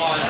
on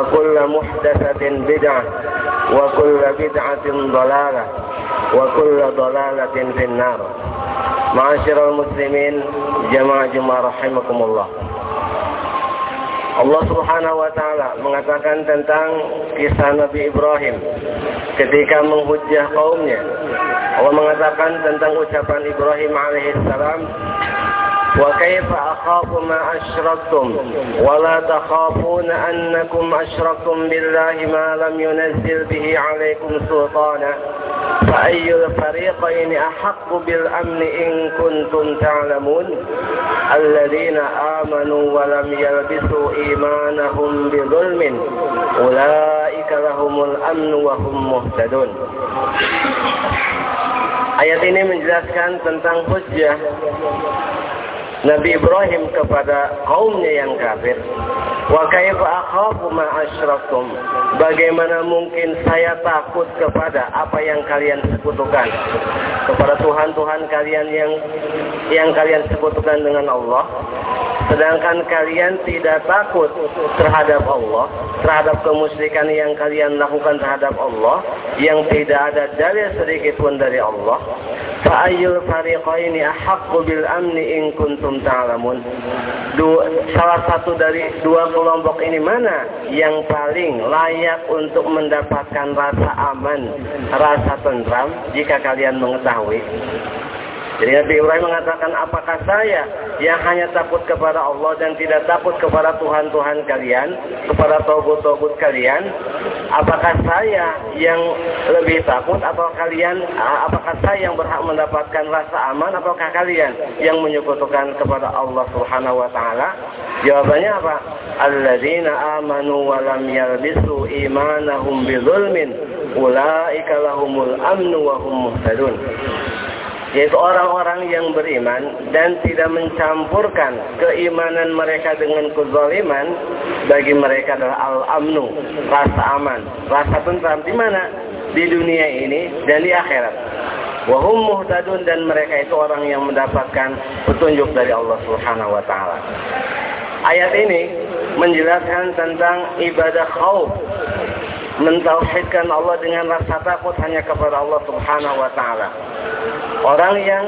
وكل محدثة بدعة وكل بدعة ضلالة وكل ضلالة في النار معاشر المسلمين جماعة جماعة رحمكم الله Allah Subhanahu wa taala mengatakan tentang kisah Nabi Ibrahim ketika menghujah kaumnya. Allah mengatakan tentang ucapan Ibrahim alaihissalam وكيف أخاف ما أشركتم ولا تخافون أنكم أشركتم بالله ما لم ينزل به عليكم سلطانا فأي الفريقين أحق بالأمن إن كنتم تعلمون الذين آمنوا ولم يلبسوا إيمانهم بظلم أولئك لهم الأمن وهم مهتدون Ayat ini menjelaskan tentang hujjah Nabi Ibrahim kepada kaumnya yang kafir. Wa kaifa akhafu ma asyrakum? Bagaimana mungkin saya takut kepada apa yang kalian sekutukan? Kepada Tuhan-tuhan kalian yang yang kalian sekutukan dengan Allah. Sedangkan kalian tidak takut terhadap Allah, terhadap kemusyrikan yang kalian lakukan terhadap Allah, yang tidak ada dalil sedikit pun dari Allah. Fa'ayyul fariqaini ahaqqu bil amni in kuntum ta'lamun. Dua, salah satu dari dua kelompok ini mana yang paling layak untuk mendapatkan rasa aman, rasa tentram jika kalian mengetahui? Jadi Nabi Ibrahim mengatakan, apakah saya yang hanya takut kepada Allah dan tidak takut kepada Tuhan-Tuhan kalian, kepada togut-togut kalian? Apakah saya yang lebih takut atau kalian, apakah saya yang berhak mendapatkan rasa aman ataukah kalian yang menyekutukan kepada Allah Subhanahu wa taala? Jawabannya apa? Alladzina amanu wa yalbisu imanahum bidzulmin ulaika lahumul amnu wa hum muhtadun yaitu orang-orang yang beriman dan tidak mencampurkan keimanan mereka dengan kezaliman bagi mereka adalah al-amnu, rasa aman, rasa tentram di mana? Di dunia ini dan di akhirat. Wahum muhtadun dan mereka itu orang yang mendapatkan petunjuk dari Allah Subhanahu wa taala. Ayat ini menjelaskan tentang ibadah khauf mentauhidkan Allah dengan rasa takut hanya kepada Allah Subhanahu wa taala. Orang yang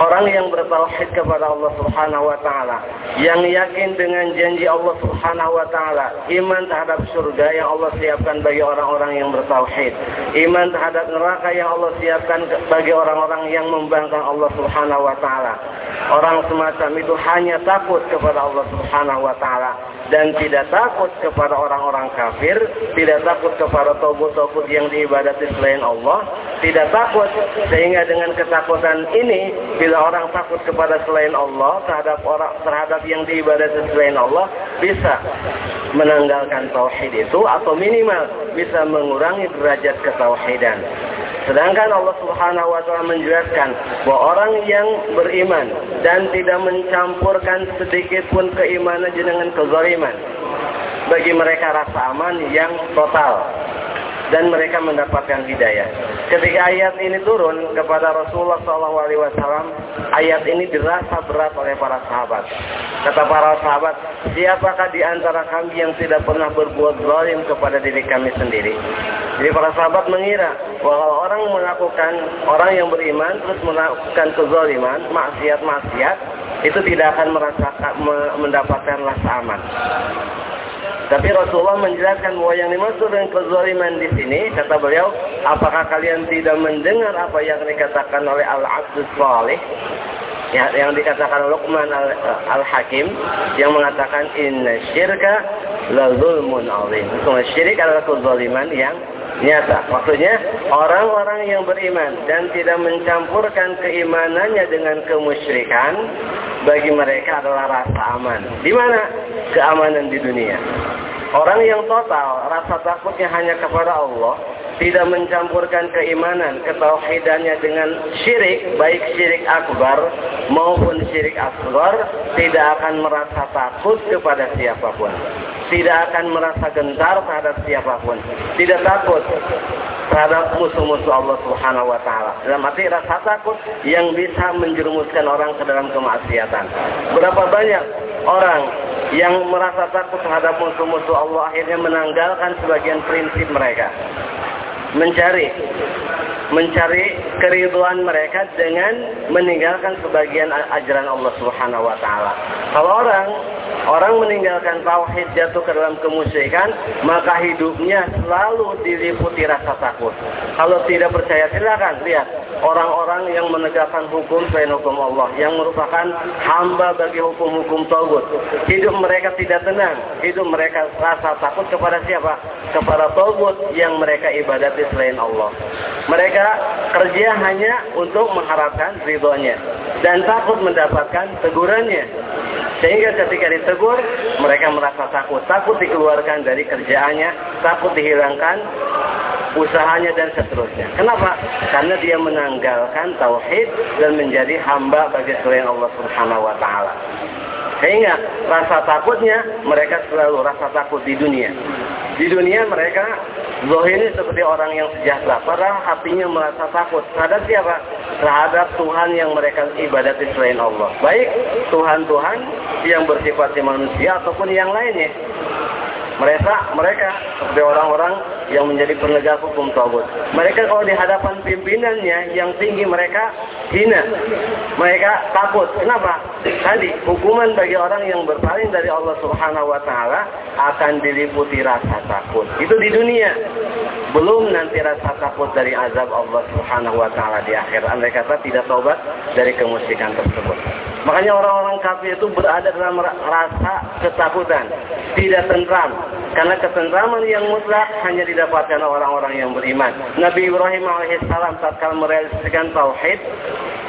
orang yang bertauhid kepada Allah Subhanahu wa taala, yang yakin dengan janji Allah Subhanahu wa taala, iman terhadap surga yang Allah siapkan bagi orang-orang yang bertauhid, iman terhadap neraka yang Allah siapkan bagi orang-orang yang membangkang Allah Subhanahu wa taala. Orang semacam itu hanya takut kepada Allah Subhanahu wa taala dan tidak takut kepada orang-orang kafir, tidak takut kepada togut-togut yang diibadati selain Allah, tidak takut sehingga dengan ketakutan ini bila orang takut kepada selain Allah terhadap orang terhadap yang diibadati selain Allah bisa menanggalkan tauhid itu atau minimal bisa mengurangi derajat ketauhidan. Sedangkan Allah Subhanahu wa taala menjelaskan bahwa orang yang beriman dan tidak mencampurkan sedikit pun keimanan dengan kezaliman bagi mereka rasa aman yang total dan mereka mendapatkan hidayah. Ketika ayat ini turun kepada Rasulullah SAW, ayat ini dirasa berat oleh para sahabat. Kata para sahabat, siapakah di antara kami yang tidak pernah berbuat zalim kepada diri kami sendiri? Jadi para sahabat mengira bahwa orang melakukan, orang yang beriman terus melakukan kezaliman, maksiat-maksiat, itu tidak akan merasakan mendapatkan rasa aman. Tapi Rasulullah menjelaskan bahwa yang dimaksud dengan kezaliman di sini, kata beliau, apakah kalian tidak mendengar apa yang dikatakan oleh Al-Abdus Salih? Ya, yang dikatakan Luqman Al-Hakim yang mengatakan inna syirka la zulmun azim. Sesungguhnya syirik adalah kezaliman yang nyata. Maksudnya orang-orang yang beriman dan tidak mencampurkan keimanannya dengan kemusyrikan bagi mereka adalah rasa aman. Di mana? Keamanan di dunia. Orang yang total rasa takutnya hanya kepada Allah, tidak mencampurkan keimanan, ketauhidannya dengan syirik, baik syirik akbar maupun syirik asgar, tidak akan merasa takut kepada siapa pun. Tidak akan merasa gentar terhadap siapa pun. Tidak takut terhadap musuh-musuh Allah Subhanahu wa taala. Dalam arti rasa takut yang bisa menjerumuskan orang ke dalam kemaksiatan. Berapa banyak orang yang merasa takut terhadap musuh-musuh Allah akhirnya menanggalkan sebagian prinsip mereka. Mencari mencari keriduan mereka dengan meninggalkan sebagian ajaran Allah Subhanahu wa taala. Kalau orang orang meninggalkan tauhid jatuh ke dalam kemusyrikan, maka hidupnya selalu diliputi rasa takut. Kalau tidak percaya silakan lihat orang-orang yang menegakkan hukum selain hukum Allah yang merupakan hamba bagi hukum-hukum tauhid. Hidup mereka tidak tenang, hidup mereka rasa takut kepada siapa? Kepada tauhid yang mereka ibadati selain Allah. Mereka kerja hanya untuk mengharapkan ridhonya dan takut mendapatkan tegurannya. Sehingga ketika ditegur, mereka merasa takut. Takut dikeluarkan dari kerjaannya, takut dihilangkan usahanya dan seterusnya. Kenapa? Karena dia menanggalkan tauhid dan menjadi hamba bagi selain Allah Subhanahu wa taala. Sehingga rasa takutnya mereka selalu rasa takut di dunia. Di dunia mereka ini seperti orang yang sejahtera. Padahal hatinya merasa takut. Terhadap siapa? Terhadap Tuhan yang mereka ibadati selain Allah. Baik Tuhan-Tuhan yang bersifat manusia ataupun yang lainnya. Mereka, mereka seperti orang-orang yang menjadi penegak hukum taubat. Mereka kalau di hadapan pimpinannya yang tinggi mereka hina. Mereka takut. Kenapa? Tadi hukuman bagi orang yang berpaling dari Allah Subhanahu wa taala akan diliputi rasa takut. Itu di dunia. Belum nanti rasa takut dari azab Allah Subhanahu wa taala di akhir. Andai kata tidak taubat dari kemusyrikan tersebut. Makanya orang-orang kafir itu berada dalam rasa ketakutan, tidak tentram. Karena ketentraman yang mutlak hanya didapatkan orang-orang yang beriman. Nabi Ibrahim alaihissalam tatkala merealisasikan tauhid,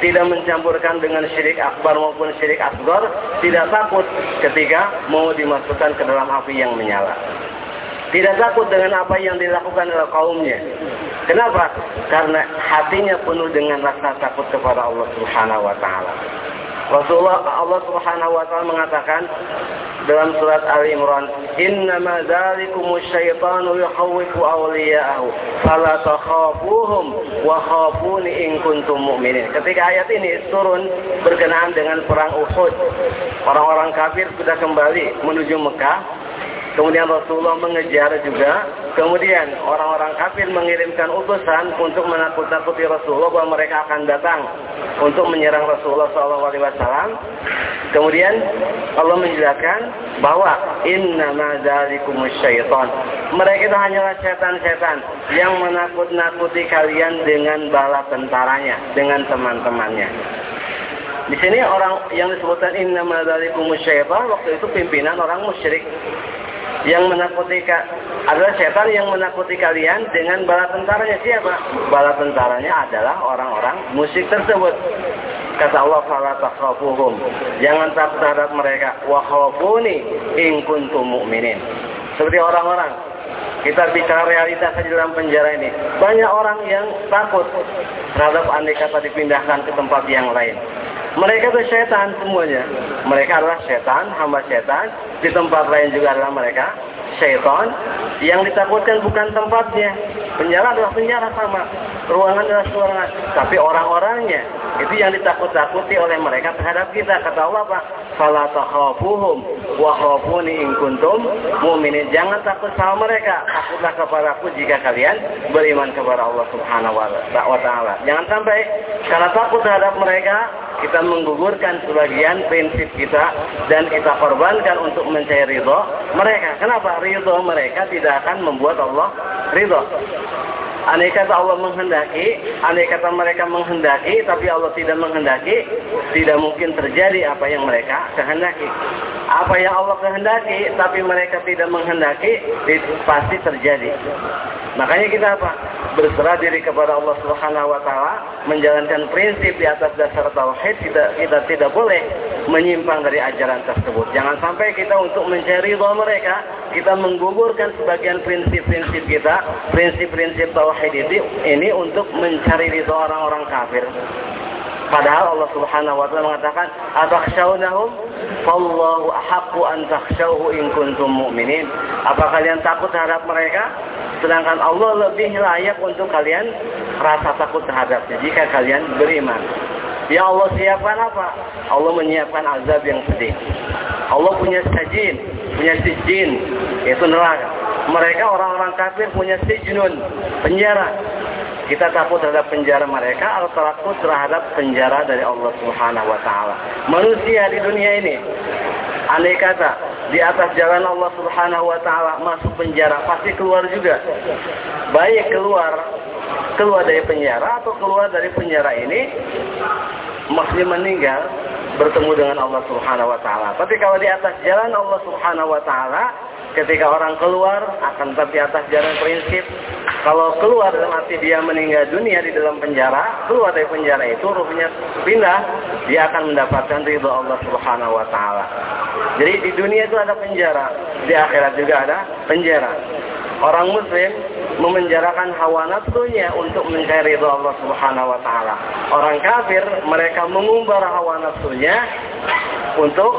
tidak mencampurkan dengan syirik akbar maupun syirik asgar, tidak takut ketika mau dimasukkan ke dalam api yang menyala. Tidak takut dengan apa yang dilakukan oleh kaumnya. Kenapa? Karena hatinya penuh dengan rasa takut kepada Allah Subhanahu wa taala. Rasulullah Allah Subhanahu wa taala mengatakan dalam surat Ali Imran, "Innama dzalikumus syaitanu yukhawwifu awliya'ahu, fala takhafuhum wa khafuni in kuntum mu'minin." Ketika ayat ini turun berkenaan dengan perang Uhud, orang-orang kafir sudah kembali menuju Mekah Kemudian Rasulullah mengejar juga. Kemudian orang-orang kafir mengirimkan utusan untuk menakut-nakuti Rasulullah bahwa mereka akan datang untuk menyerang Rasulullah SAW. Kemudian Allah menjelaskan bahwa inna madzalikumus syaitan. Mereka itu hanyalah setan-setan yang menakut-nakuti kalian dengan bala tentaranya, dengan teman-temannya. Di sini orang yang disebutkan inna madzalikumus syaitan waktu itu pimpinan orang musyrik yang menakuti adalah setan yang menakuti kalian dengan bala tentaranya siapa? Bala tentaranya adalah orang-orang musyrik tersebut. Kata Allah, "Fala takhafuhum." Jangan takut terhadap mereka. Wa khafuni in kuntum mu'minin. Seperti orang-orang kita bicara realitas di dalam penjara ini. Banyak orang yang takut terhadap andai kata dipindahkan ke tempat yang lain. Mereka itu setan semuanya. Mereka adalah setan, hamba setan. Di tempat lain juga adalah mereka setan. Yang ditakutkan bukan tempatnya. Penjara adalah penjara sama. Ruangan adalah ruangan. Tapi orang-orangnya. Itu yang ditakut-takuti oleh mereka terhadap kita. Kata Allah apa? Fala takhafuhum wa khafuni in kuntum mu'minin. Jangan takut sama mereka. Takutlah kepadaku jika kalian beriman kepada Allah Subhanahu wa taala. Jangan sampai karena takut terhadap mereka kita menggugurkan sebagian prinsip kita dan kita korbankan untuk mencari ridho mereka. Kenapa? Ridho mereka tidak akan membuat Allah ridho. Andai kata Allah menghendaki, andai kata mereka menghendaki, tapi Allah tidak menghendaki, tidak mungkin terjadi apa yang mereka kehendaki. Apa yang Allah kehendaki, tapi mereka tidak menghendaki, itu pasti terjadi. Makanya kita apa? Berserah diri kepada Allah Subhanahu wa taala, menjalankan prinsip di atas dasar tauhid, kita kita tidak boleh menyimpang dari ajaran tersebut. Jangan sampai kita untuk mencari ridho mereka, kita menggugurkan sebagian prinsip-prinsip kita, prinsip-prinsip tauhid tauhid ini, ini untuk mencari ridho orang-orang kafir. Padahal Allah Subhanahu wa taala mengatakan, "Atakhshawnahum? Fallahu ahaqqu an takhshawhu in kuntum mu'minin." Apa kalian takut terhadap mereka? Sedangkan Allah lebih layak untuk kalian rasa takut terhadapnya jika kalian beriman. Ya Allah siapkan apa? Allah menyiapkan azab yang pedih. Allah punya sajin, punya sijin, yaitu neraka. Mereka orang-orang kafir punya sijnun, penjara. Kita takut terhadap penjara mereka atau takut terhadap penjara dari Allah Subhanahu wa taala. Manusia di dunia ini andai kata di atas jalan Allah Subhanahu wa taala masuk penjara pasti keluar juga. Baik keluar keluar dari penjara atau keluar dari penjara ini masih meninggal bertemu dengan Allah Subhanahu wa taala. Tapi kalau di atas jalan Allah Subhanahu wa taala, ketika orang keluar akan tetap di atas jalan prinsip. Kalau keluar dalam arti dia meninggal dunia di dalam penjara, keluar dari penjara itu ruhnya pindah, dia akan mendapatkan ridho Allah Subhanahu wa taala. Jadi di dunia itu ada penjara, di akhirat juga ada penjara. Orang muslim memenjarakan hawa nafsunya untuk mencari ridho Allah Subhanahu wa taala. Orang kafir mereka mengumbar hawa nafsunya untuk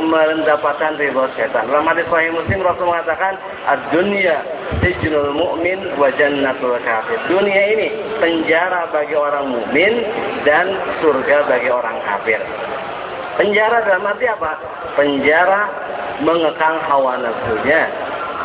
mendapatkan ridho setan. Dalam hadis sahih Muslim Rasul mengatakan, "Ad-dunya sijnul mu'min wa jannatul kafir." Dunia ini penjara bagi orang mukmin dan surga bagi orang kafir. Penjara dalam arti apa? Penjara mengekang hawa nafsunya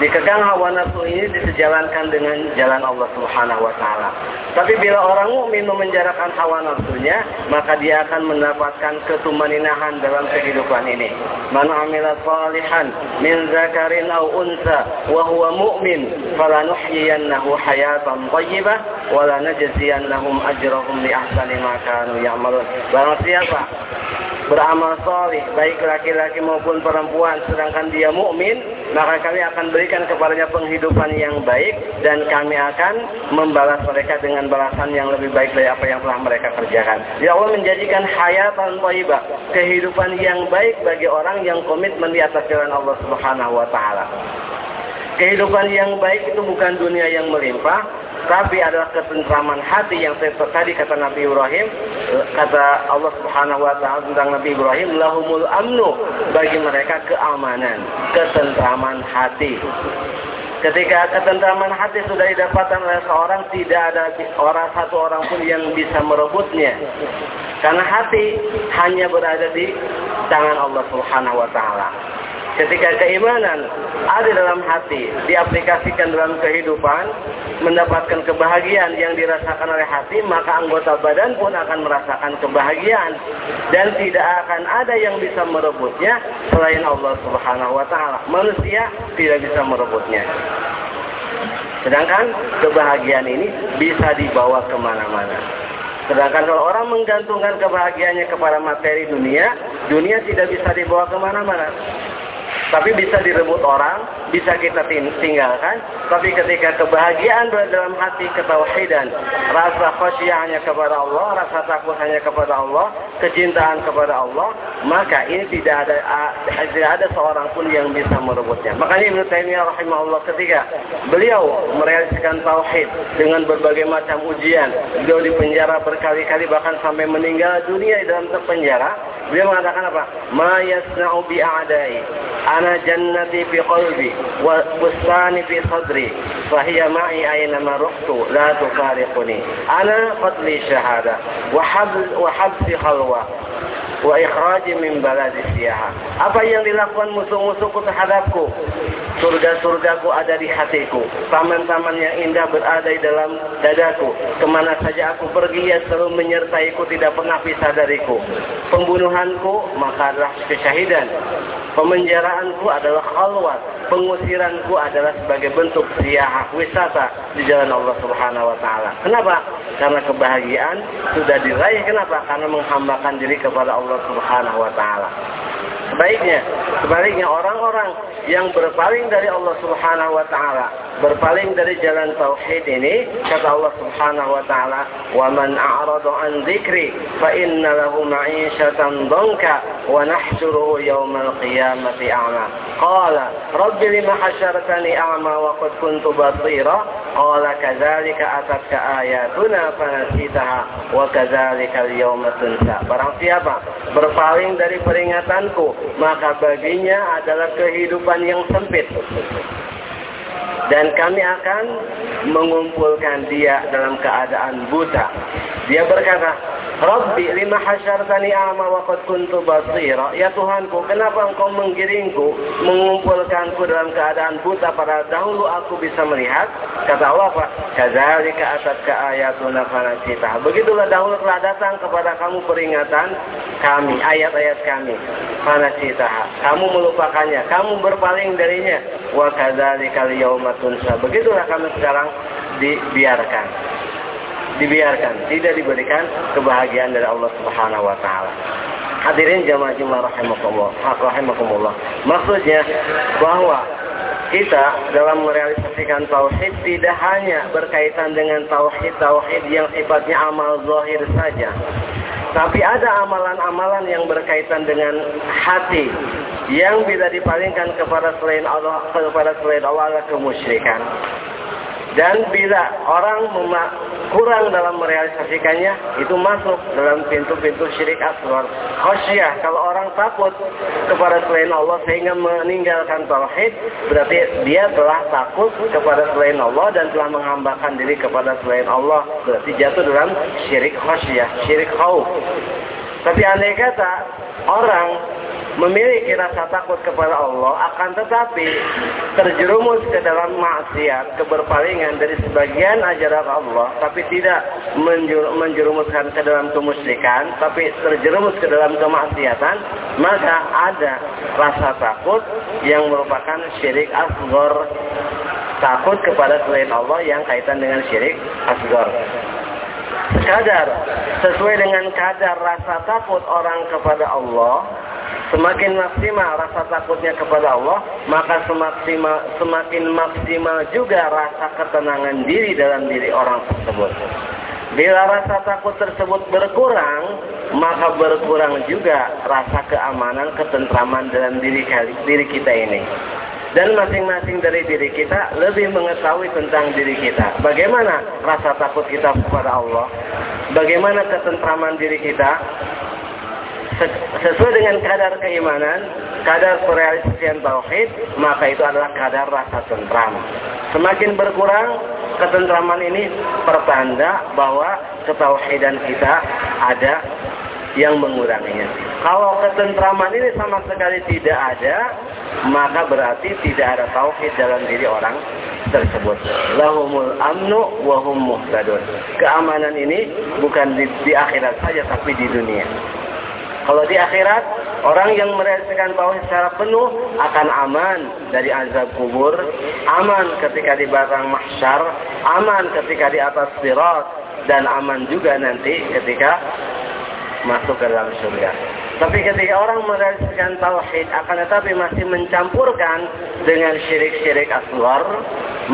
Dikekang hawa nafsu ini disejalankan dengan jalan Allah Subhanahu wa taala. Tapi bila orang mukmin memenjarakan hawa nafsunya, maka dia akan mendapatkan ketumaninahan dalam kehidupan ini. Man amila salihan min zakarin aw unsa wa huwa mu'min falanuhyiyannahu hayatan thayyibah wa lanajziyannahum ajrahum li ahsani ma kanu ya'malun. Barang siapa beramal salih baik laki-laki maupun perempuan sedangkan dia mukmin maka kami akan berikan kepadanya penghidupan yang baik dan kami akan membalas mereka dengan balasan yang lebih baik dari apa yang telah mereka kerjakan. Ya Allah menjadikan hayatan thayyibah, kehidupan yang baik bagi orang yang komitmen di atas jalan Allah Subhanahu wa taala. Kehidupan yang baik itu bukan dunia yang melimpah, tapi adalah ketentraman hati yang saya tadi kata Nabi Ibrahim kata Allah Subhanahu wa taala tentang Nabi Ibrahim lahumul amnu bagi mereka keamanan ketentraman hati Ketika ketentraman hati sudah didapatkan oleh seorang, tidak ada orang satu orang pun yang bisa merebutnya. Karena hati hanya berada di tangan Allah Subhanahu wa taala. Ketika keimanan ada dalam hati, diaplikasikan dalam kehidupan, mendapatkan kebahagiaan yang dirasakan oleh hati, maka anggota badan pun akan merasakan kebahagiaan dan tidak akan ada yang bisa merebutnya selain Allah Subhanahu wa taala. Manusia tidak bisa merebutnya. Sedangkan kebahagiaan ini bisa dibawa ke mana-mana. Sedangkan kalau orang menggantungkan kebahagiaannya kepada materi dunia, dunia tidak bisa dibawa ke mana-mana. Tapi bisa direbut orang, bisa kita tinggalkan. Tapi ketika kebahagiaan dalam hati ketauhidan, rasa khasyahnya kepada Allah, rasa takut hanya kepada Allah, kecintaan kepada Allah, maka ini tidak ada tidak ada seorang pun yang bisa merebutnya. Makanya Ibnu Taimiyah rahimahullah ketika beliau merealisasikan tauhid dengan berbagai macam ujian, beliau dipenjara berkali-kali bahkan sampai meninggal dunia dalam penjara, Beliau mengatakan apa? Ma yasna'u bi a'dai. Ana jannati fi qalbi wa bustani fi sadri. Fahiya ma'i aina ma ruhtu la tufariquni. Ana qadli syahada wa habl wa habsi khalwa wa ikhraji min baladi siyaha. Apa yang dilakukan musuh-musuhku terhadapku? Surga-surgaku ada di hatiku. Taman-taman yang indah berada di dalam dadaku. Ke mana saja aku pergi, ia selalu menyertaiku, tidak pernah pisah dariku. Pembunuhan Pembunuhanku, maka adalah kesyahidan. Pemenjaraanku adalah khalwat. Pengusiranku adalah sebagai bentuk siyah wisata di jalan Allah Subhanahu wa taala. Kenapa? Karena kebahagiaan sudah diraih. Kenapa? Karena menghambakan diri kepada Allah Subhanahu wa taala. Sebaiknya, sebaliknya orang-orang yang berpaling dari Allah Subhanahu wa taala, berpaling dari jalan tauhid ini, kata Allah Subhanahu wa taala, "Wa man a'rada an dzikri fa inna lahu ma'isyatan dhanka wa nahsyuruhu yawmal qiyamati a'ma." Qala, "Rabbi lima hasyartani a'ma wa qad kuntu basira?" Qala, "Kadzalika atatka ayatuna fanasitaha wa kadzalika al-yawma tunsa." Barang siapa berpaling dari peringatanku, maka baginya adalah kehidupan yang sempit. Dan kami akan mengumpulkan dia dalam keadaan buta. Dia berkata, Rabbi lima hasyartani ama wa kuntu basira. Ya Tuhanku, kenapa engkau menggiringku, mengumpulkanku dalam keadaan buta pada dahulu aku bisa melihat? Kata Allah apa? Kadzalika atatka ayatuna fanasita. Begitulah dahulu telah datang kepada kamu peringatan kami, ayat-ayat kami. Fanasita. Kamu melupakannya, kamu berpaling darinya. Wa kadzalika yauma tunsa. Begitulah kami sekarang dibiarkan dibiarkan, tidak diberikan kebahagiaan dari Allah Subhanahu wa taala. Hadirin jamaah jemaah rahimakumullah, rahimakumullah. Maksudnya bahwa kita dalam merealisasikan tauhid tidak hanya berkaitan dengan tauhid-tauhid yang sifatnya amal zahir saja. Tapi ada amalan-amalan yang berkaitan dengan hati yang bila dipalingkan kepada selain Allah kepada selain Allah kemusyrikan. Dan bila orang kurang dalam merealisasikannya, itu masuk dalam pintu-pintu syirik aswar. Khosyah, kalau orang takut kepada selain Allah sehingga meninggalkan tauhid, berarti dia telah takut kepada selain Allah dan telah menghambakan diri kepada selain Allah. Berarti jatuh dalam syirik khosyah, syirik khauf. Tapi andai kata orang memiliki rasa takut kepada Allah akan tetapi terjerumus ke dalam maksiat, keberpalingan dari sebagian ajaran Allah tapi tidak menjerumuskan ke dalam kemusyrikan tapi terjerumus ke dalam kemaksiatan maka ada rasa takut yang merupakan syirik asgor takut kepada selain Allah yang kaitan dengan syirik asgor kadar sesuai dengan kadar rasa takut orang kepada Allah Semakin maksimal rasa takutnya kepada Allah, maka semaksimal, semakin maksimal juga rasa ketenangan diri dalam diri orang tersebut. Bila rasa takut tersebut berkurang, maka berkurang juga rasa keamanan, ketentraman dalam diri, diri kita ini. Dan masing-masing dari diri kita lebih mengetahui tentang diri kita. Bagaimana rasa takut kita kepada Allah? Bagaimana ketentraman diri kita? Sesuai dengan kadar keimanan, kadar perealisasian tauhid, maka itu adalah kadar rasa tentram. Semakin berkurang ketentraman ini pertanda bahwa ketauhidan kita ada yang menguranginya. Kalau ketentraman ini sama sekali tidak ada, maka berarti tidak ada tauhid dalam diri orang tersebut. Lahumul amnu wa hum muhtadun. Keamanan ini bukan di, di akhirat saja tapi di dunia. Kalau di akhirat, orang yang merealisasikan tauhid secara penuh akan aman dari azab kubur, aman ketika di batang mahsyar, aman ketika di atas sirat, dan aman juga nanti ketika masuk ke dalam surga. Tapi ketika orang merealisasikan tauhid akan tetapi masih mencampurkan dengan syirik-syirik aswar,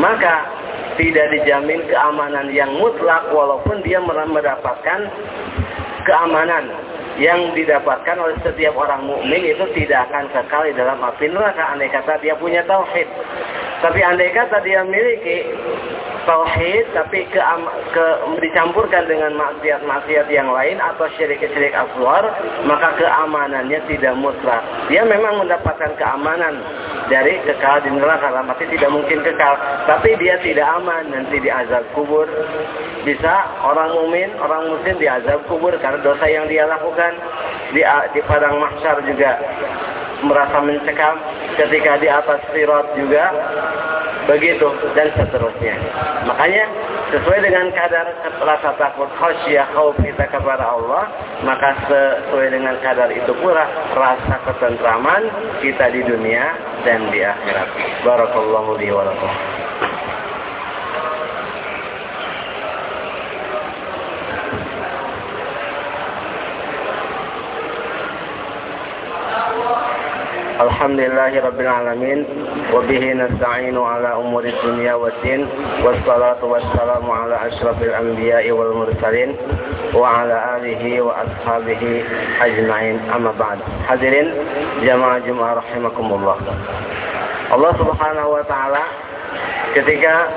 maka tidak dijamin keamanan yang mutlak walaupun dia mendapatkan keamanan yang didapatkan oleh setiap orang mukmin itu tidak akan kekal di dalam api neraka andai kata dia punya tauhid. Tapi andai kata dia memiliki tauhid tapi ke, ke dicampurkan dengan maksiat-maksiat yang lain atau syirik-syirik aswar, maka keamanannya tidak mutlak. Dia memang mendapatkan keamanan dari kekal di neraka, tapi tidak mungkin kekal. Tapi dia tidak aman nanti di azab kubur. Bisa orang mumin, orang muslim di azab kubur karena dosa yang dia lakukan di di padang mahsyar juga merasa mencekam ketika di atas sirat juga begitu dan seterusnya. Makanya sesuai dengan kadar rasa takut khasyah khauf kita kepada Allah, maka sesuai dengan kadar itu pula rasa ketentraman kita di dunia dan di akhirat. Barakallahu li wa lakum. Alhamdulillahi Rabbil Wabihi nasta'inu ala umuri dunia wa din. Wassalatu wassalamu ala ashrafil anbiya'i wal mursalin. Wa ala alihi wa ashabihi ajma'in. Amma ba'd Hadirin jamaah rahimakumullah. Allah subhanahu wa ta'ala ketika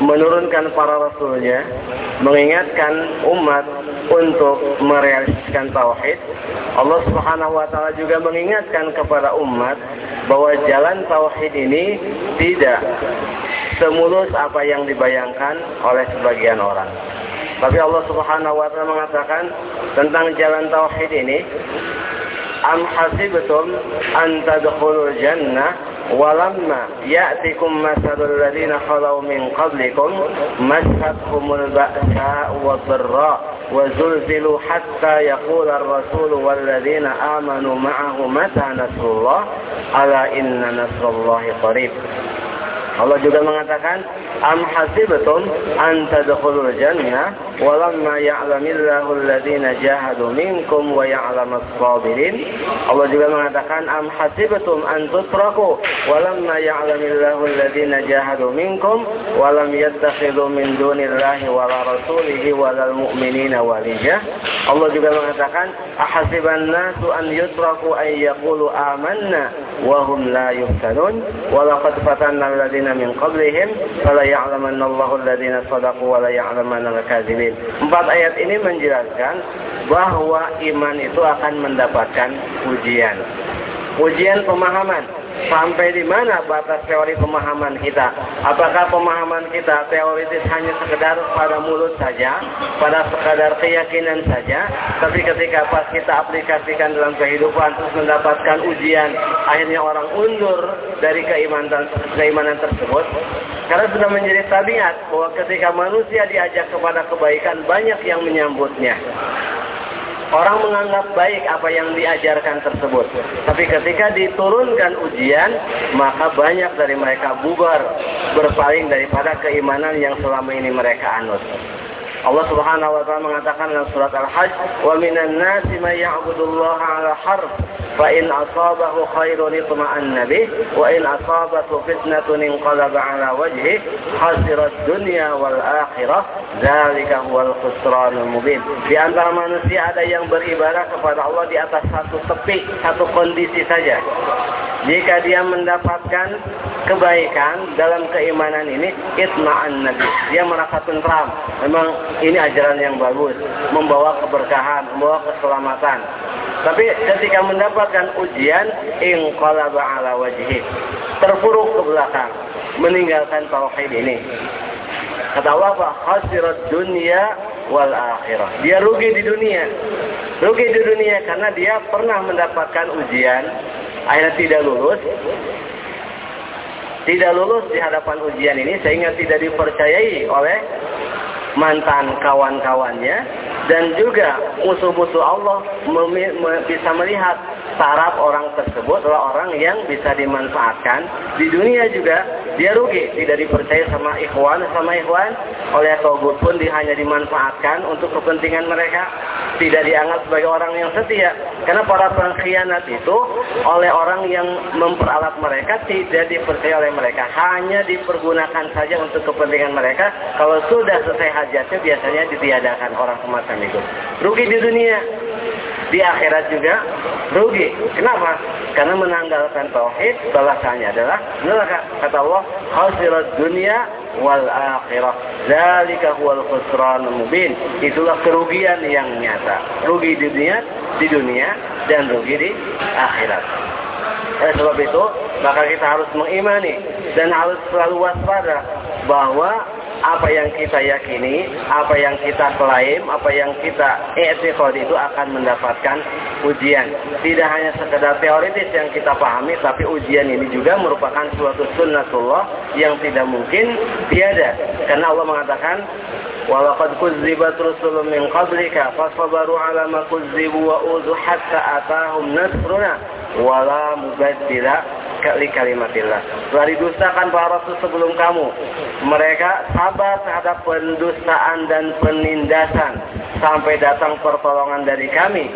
menurunkan para rasulnya mengingatkan umat untuk merealisasikan tauhid Allah Subhanahu wa taala juga mengingatkan kepada umat bahwa jalan tauhid ini tidak semulus apa yang dibayangkan oleh sebagian orang. Tapi Allah Subhanahu wa taala mengatakan tentang jalan tauhid ini am hasibtum an tadkhulul jannah ولما يأتكم مثل الذين خلوا من قبلكم مستهم البأساء والضراء وزلزلوا حتى يقول الرسول والذين آمنوا معه متى نصر الله؟ ألا إن نصر الله قريب. Allah juga mengatakan am hasibtum an tadkhulul jannah walamma ya'lamillahu alladhina jahadu minkum wa ya'lamas sabirin Allah juga mengatakan am hasibtum an tutraku walamma ya'lamillahu alladhina jahadu minkum wa lam yattakhidhu min dunillahi wala rasulihi walal mu'minina waliyah. Allah juga mengatakan ahasiban nasu an yutraku an yaqulu amanna wa hum la yuftanun wa laqad fatanna alladhina alladzina min qablihim wala ya'lamanna Allahu alladzina sadaqu wala ya'lamanna al-kadzibin. Empat ayat ini menjelaskan bahwa iman itu akan mendapatkan ujian. Ujian pemahaman sampai di mana batas teori pemahaman kita? Apakah pemahaman kita teoritis hanya sekedar pada mulut saja, pada sekadar keyakinan saja, tapi ketika pas kita aplikasikan dalam kehidupan terus mendapatkan ujian, akhirnya orang undur dari keimanan keimanan tersebut? Karena sudah menjadi tabiat bahwa ketika manusia diajak kepada kebaikan banyak yang menyambutnya. Orang menganggap baik apa yang diajarkan tersebut. Tapi ketika diturunkan ujian, maka banyak dari mereka bubar, berpaling daripada keimanan yang selama ini mereka anut. Allah Subhanahu wa taala mengatakan dalam surat Al-Hajj, "Wa minan nasi may ya'budullaha 'ala harf, fa in asabahu khairun itma'anna bih, wa in asabathu fitnatun inqalaba 'ala wajhi, khasirat dunya wal akhirah, dzalika huwal khusranul mubin." Di antara manusia ada yang beribadah kepada Allah di atas satu tepi, satu kondisi saja. Jika dia mendapatkan kebaikan dalam keimanan ini, itma'an nabi. Dia merasa tentram. Memang ini ajaran yang bagus, membawa keberkahan, membawa keselamatan. Tapi ketika mendapatkan ujian, inqalaba ala wajhi. Terpuruk ke belakang, meninggalkan tauhid ini. Kata Allah, khasirat dunia wal akhirah. Dia rugi di dunia. Rugi di dunia karena dia pernah mendapatkan ujian, akhirnya tidak lulus, tidak lulus di hadapan ujian ini sehingga tidak dipercayai oleh mantan kawan-kawannya dan juga musuh-musuh Allah bisa melihat taraf orang tersebut adalah orang yang bisa dimanfaatkan. Di dunia juga dia rugi. Tidak dipercaya sama ikhwan sama ikhwan. Oleh togut pun dia hanya dimanfaatkan untuk kepentingan mereka. Tidak dianggap sebagai orang yang setia. Karena para pengkhianat itu oleh orang yang memperalat mereka tidak dipercaya oleh mereka. Hanya dipergunakan saja untuk kepentingan mereka. Kalau sudah selesai hajatnya biasanya ditiadakan orang semacam itu. Rugi di dunia di akhirat juga rugi. Kenapa? Karena menanggalkan tauhid balasannya adalah neraka. Kata Allah, khasirat dunia wal akhirah. Zalika huwal khusran mubin. Itulah kerugian yang nyata. Rugi di dunia, di dunia dan rugi di akhirat. Oleh sebab itu, maka kita harus mengimani dan harus selalu waspada bahwa apa yang kita yakini, apa yang kita klaim, apa yang kita etikod itu akan mendapatkan ujian. Tidak hanya sekedar teoritis yang kita pahami, tapi ujian ini juga merupakan suatu sunnatullah yang tidak mungkin tiada. Karena Allah mengatakan, Walaqad kuzzibat rusulun min ala ma kuzzibu wa udhu hatta atahum nasruna wala mubaddila kali kalimatillah. Telah didustakan para rasul sebelum kamu. Mereka sabar terhadap pendustaan dan penindasan sampai datang pertolongan dari kami.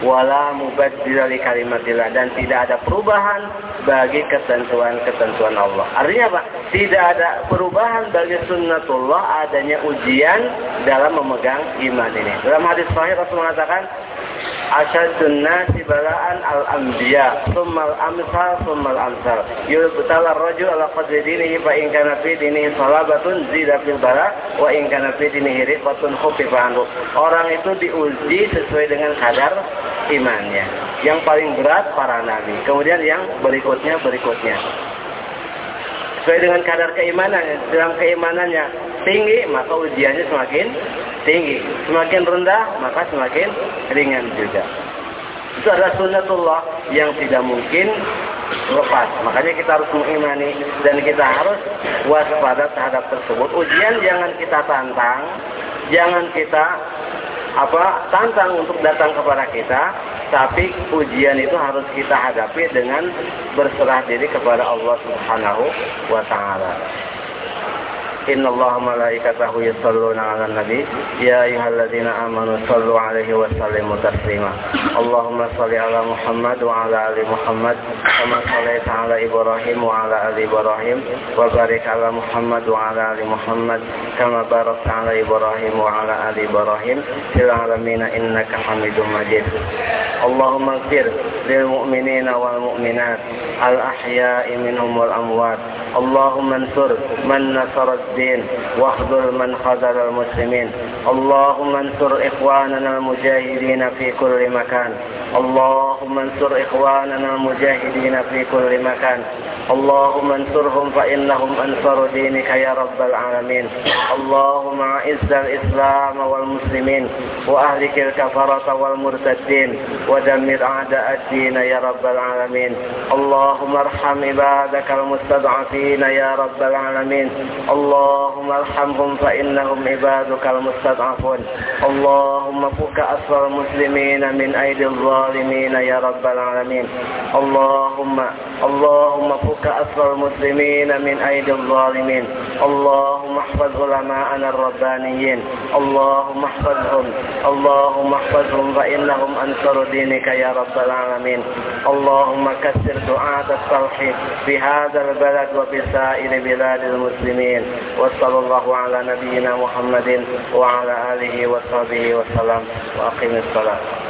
Wala mubaddila li kalimatillah dan tidak ada perubahan bagi ketentuan-ketentuan Allah. Artinya apa? Tidak ada perubahan bagi sunnatullah adanya ujian dalam memegang iman ini. Dalam hadis sahih Rasul mengatakan asyadun nasi bala'an al-anbiya summal amsal summal amsal. Yulbutala rajul ala qadri dinihi fa in kana fi dinihi salabatun zida fil bala wa in kana fi dinihi riqatun khufifa anhu. Orang itu diuji sesuai dengan kadar imannya. Yang paling berat para nabi. Kemudian yang berikutnya berikutnya sesuai dengan kadar keimanan dalam keimanannya tinggi maka ujiannya semakin tinggi. Semakin rendah maka semakin ringan juga. Itu adalah sunnatullah yang tidak mungkin lepas. Makanya kita harus mengimani dan kita harus waspada terhadap tersebut. Ujian jangan kita tantang jangan kita apa tantang untuk datang kepada kita tapi ujian itu harus kita hadapi dengan berserah diri kepada Allah Subhanahu wa taala. إن الله ملائكته يصلون على النبي. يا أيها الذين آمنوا صلوا عليه وسلموا تسليما. اللهم صل على محمد وعلى آل محمد كما صليت على إبراهيم وعلى آل إبراهيم وبارك على محمد وعلى آل محمد كما باركت على إبراهيم وعلى آل إبراهيم في العالمين إنك حميد مجيد. اللهم اغفر للمؤمنين والمؤمنات الأحياء منهم والأموات اللهم انصر من نصر الدين واخذل من خذل المسلمين. اللهم انصر إخواننا المجاهدين في كل مكان. اللهم انصر إخواننا المجاهدين في كل مكان اللهم انصرهم فإنهم أنصروا دينك يا رب العالمين اللهم أعز الإسلام والمسلمين وأهلك الكفرة والمرتدين ودمر أعداء الدين يا رب العالمين اللهم ارحم عبادك المستضعفين يا رب العالمين اللهم ارحمهم فإنهم عبادك المستضعفون اللهم فك أسر المسلمين من أيدي الظالمين يا رب العالمين. اللهم اللهم فك أسر المسلمين من أيدي الظالمين. اللهم احفظ علماءنا الربانيين. اللهم احفظهم. اللهم احفظهم فإنهم أنصر دينك يا رب العالمين. اللهم كسر دعاة الصالحين في هذا البلد وفي سائر بلاد المسلمين. وصلى الله على نبينا محمد وعلى آله وصحبه وسلم. وأقم الصلاة.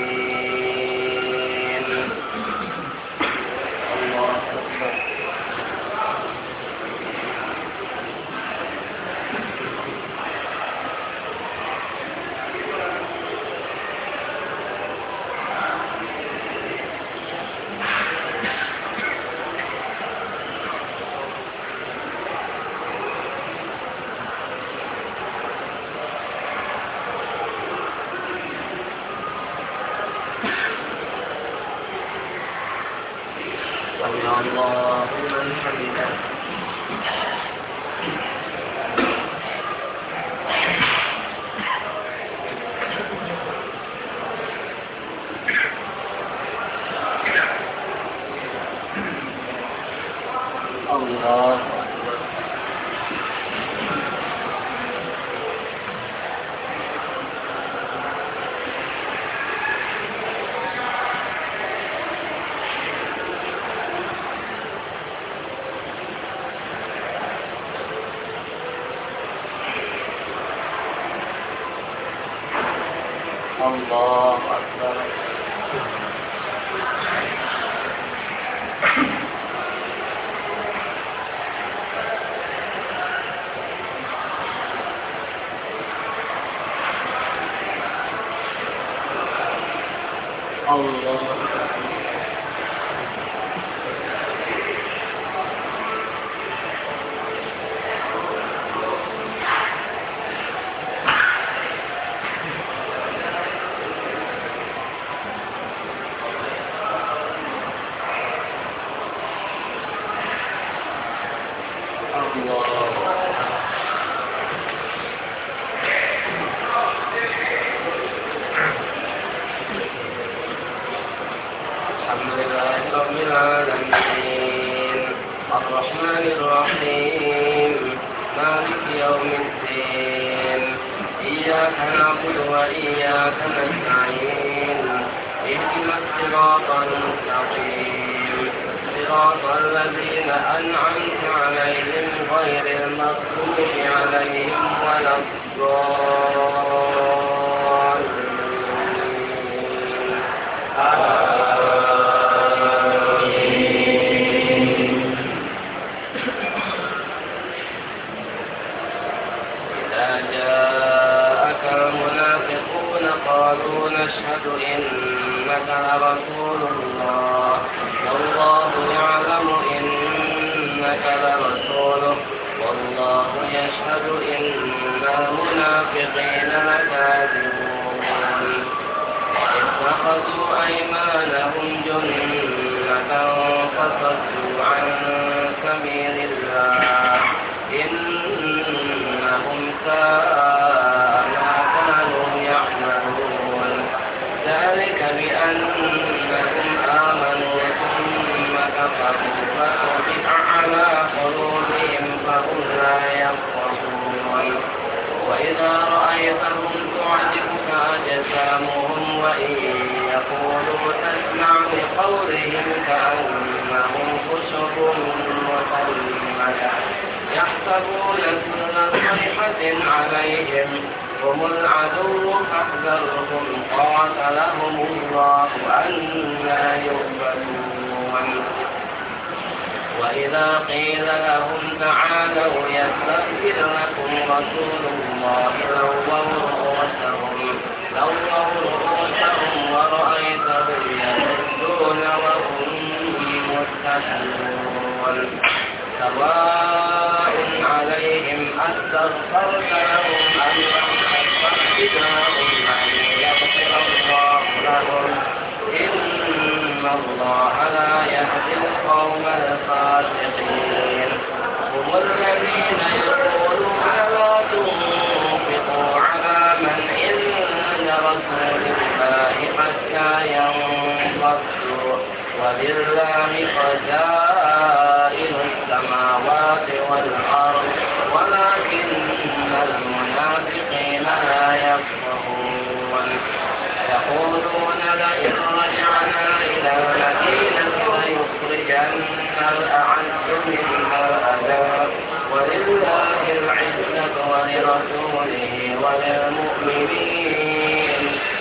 الله أكبر الله سواء عليهم أستغفرت لهم أم لم تستغفر أن يغفر الله لهم إن الله لا يهدي القوم الفاسقين هم الذين يقولون الله حتى ينفضوا ولله خزائن السماوات والأرض ولكن المنافقين لا يفقهون يقولون لئن رجعنا إلى المدينة ليخرجن الأعز منها الأذى ولله العزة ولرسوله وللمؤمنين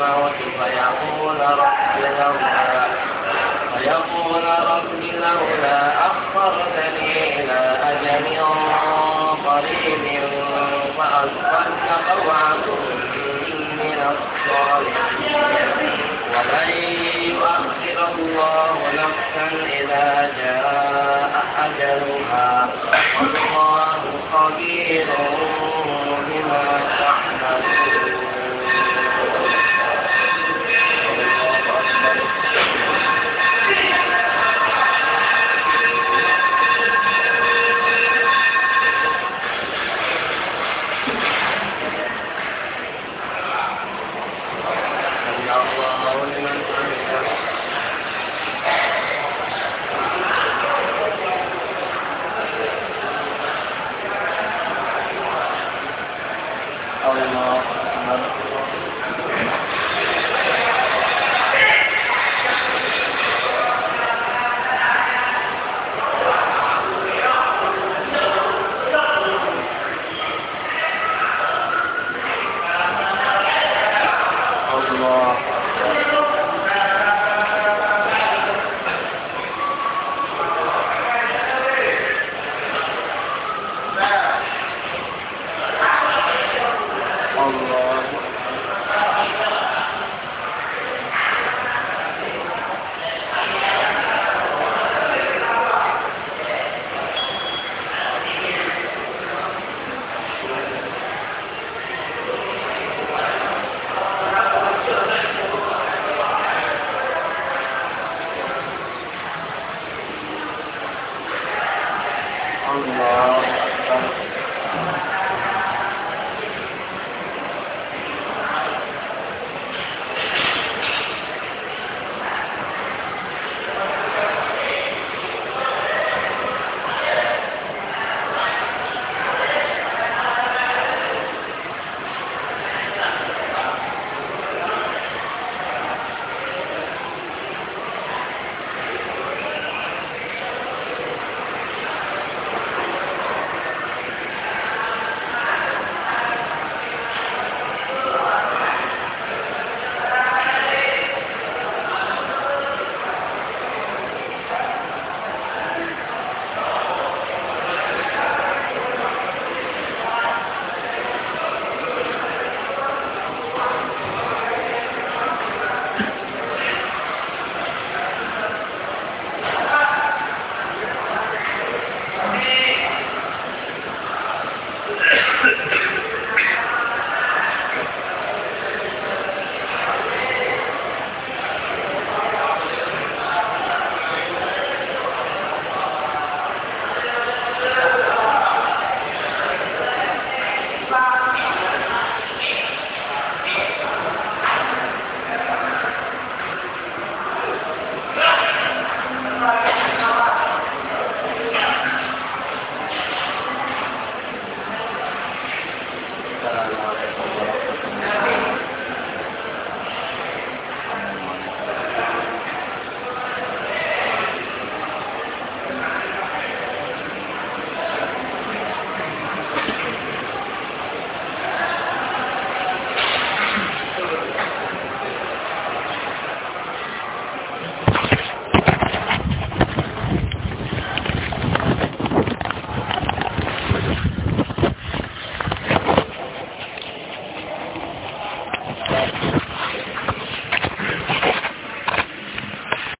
الموت فيقول رب لولا. فيقول رب لولا أخرتني إلى أجل قريب فأصدق وأكن من الصالحين. ولن يؤخر الله نفسا إذا جاء أجلها. والله خبير بما تعملون.